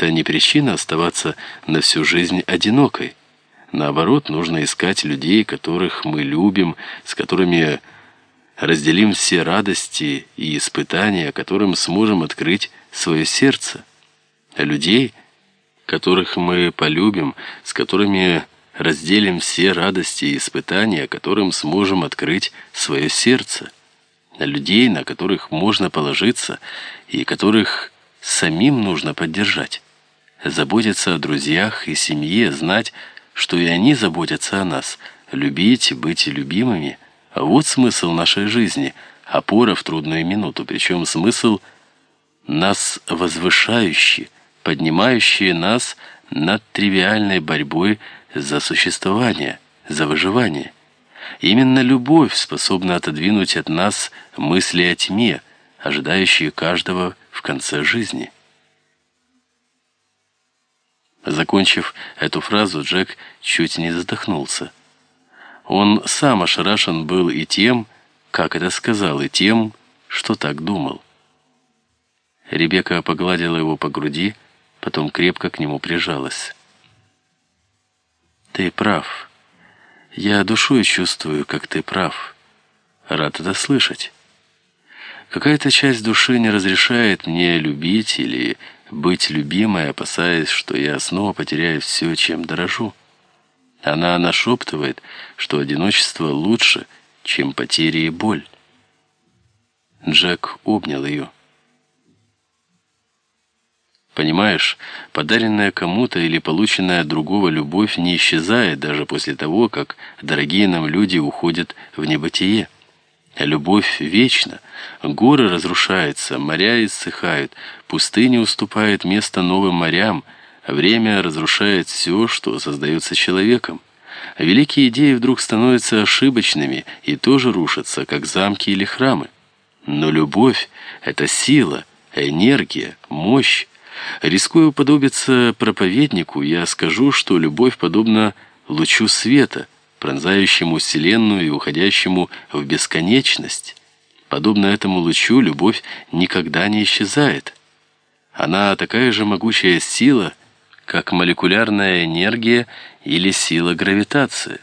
это не причина оставаться на всю жизнь одинокой. Наоборот, нужно искать людей, которых мы любим, с которыми разделим все радости и испытания, которым сможем открыть свое сердце. Людей, которых мы полюбим, с которыми разделим все радости и испытания, которым сможем открыть свое сердце. Людей, на которых можно положиться и которых самим нужно поддержать. Заботиться о друзьях и семье, знать, что и они заботятся о нас, любить быть любимыми. А вот смысл нашей жизни, опора в трудную минуту, причем смысл нас возвышающий, поднимающий нас над тривиальной борьбой за существование, за выживание. Именно любовь способна отодвинуть от нас мысли о тьме, ожидающие каждого в конце жизни. Закончив эту фразу, Джек чуть не задохнулся. Он сам ошарашен был и тем, как это сказал, и тем, что так думал. Ребекка погладила его по груди, потом крепко к нему прижалась. «Ты прав. Я душой чувствую, как ты прав. Рад это слышать. Какая-то часть души не разрешает мне любить или быть любимой, опасаясь, что я снова потеряю все, чем дорожу. Она нашептывает, что одиночество лучше, чем потери и боль. Джек обнял ее. Понимаешь, подаренная кому-то или полученная от другого любовь не исчезает даже после того, как дорогие нам люди уходят в небытие. Любовь вечна. Горы разрушаются, моря иссыхают, пустыни уступают место новым морям, время разрушает все, что создается человеком. Великие идеи вдруг становятся ошибочными и тоже рушатся, как замки или храмы. Но любовь — это сила, энергия, мощь. Рискуя уподобиться проповеднику, я скажу, что любовь подобна лучу света — пронзающему Вселенную и уходящему в бесконечность. Подобно этому лучу, любовь никогда не исчезает. Она такая же могучая сила, как молекулярная энергия или сила гравитации.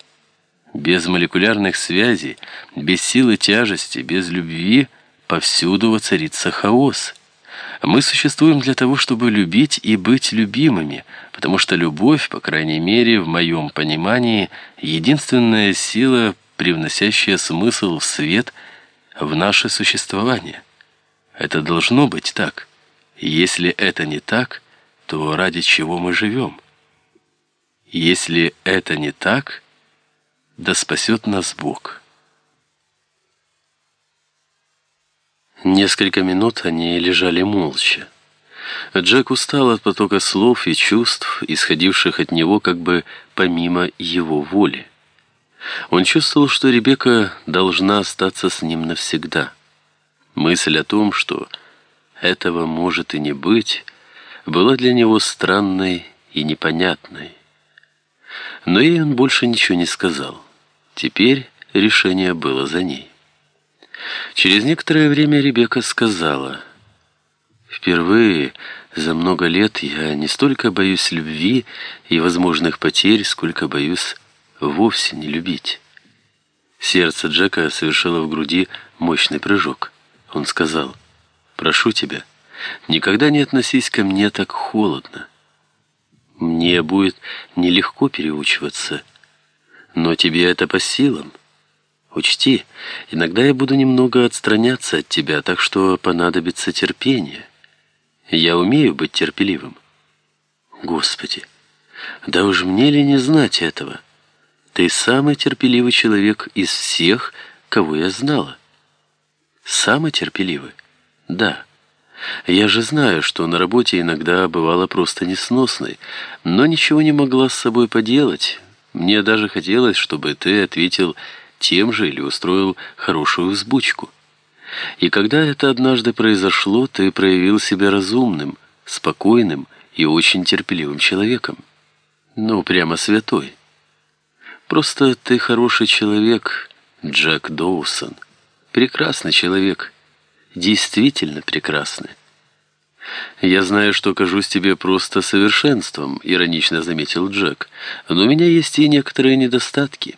Без молекулярных связей, без силы тяжести, без любви повсюду воцарится хаос. Мы существуем для того, чтобы любить и быть любимыми, потому что любовь, по крайней мере, в моем понимании, единственная сила, привносящая смысл в свет в наше существование. Это должно быть так. если это не так, то ради чего мы живем? Если это не так, да спасет нас Бог». Несколько минут они лежали молча. Джек устал от потока слов и чувств, исходивших от него как бы помимо его воли. Он чувствовал, что Ребекка должна остаться с ним навсегда. Мысль о том, что этого может и не быть, была для него странной и непонятной. Но ей он больше ничего не сказал. Теперь решение было за ней. Через некоторое время Ребекка сказала, «Впервые за много лет я не столько боюсь любви и возможных потерь, сколько боюсь вовсе не любить». Сердце Джека совершило в груди мощный прыжок. Он сказал, «Прошу тебя, никогда не относись ко мне так холодно. Мне будет нелегко переучиваться, но тебе это по силам». Учти, иногда я буду немного отстраняться от тебя, так что понадобится терпение. Я умею быть терпеливым. Господи, да уж мне ли не знать этого? Ты самый терпеливый человек из всех, кого я знала. Самый терпеливый? Да. Я же знаю, что на работе иногда бывало просто несносной, но ничего не могла с собой поделать. Мне даже хотелось, чтобы ты ответил тем же или устроил хорошую взбучку. И когда это однажды произошло, ты проявил себя разумным, спокойным и очень терпеливым человеком. Ну, прямо святой. Просто ты хороший человек, Джек Доусон. Прекрасный человек. Действительно прекрасный. «Я знаю, что кажусь тебе просто совершенством», — иронично заметил Джек. «Но у меня есть и некоторые недостатки».